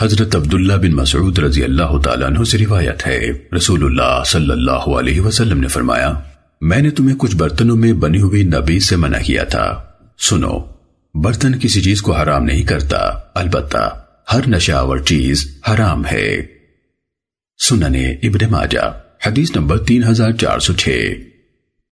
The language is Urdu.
حضرت عبداللہ بن مسعود رضی اللہ تعالیٰ عنہ سے روایت ہے۔ رسول اللہ صلی اللہ علیہ وسلم نے فرمایا، میں نے تمہیں کچھ برتنوں میں بنی ہوئی نبی سے منع کیا تھا۔ سنو، برتن کسی چیز کو حرام نہیں کرتا۔ البتہ، ہر نشاور چیز حرام ہے۔ سننے ابن ماجہ، حدیث نمبر تین ہزار چار سو چھ۔